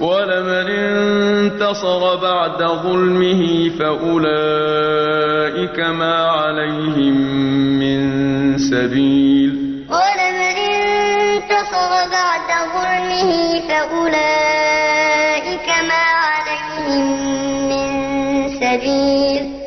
وَلَمَنِ انتَصَرَ بَعْدَ ظُلْمِهِ فَأُولَٰئِكَ مَا عَلَيْهِم مِّن سَبِيلٍ. وَلَمَنِ انتَصَرَ بَعْدَ ظُلْمِهِ فَأُولَٰئِكَ مَا عَلَيْهِم مِّن سَبِيلٍ.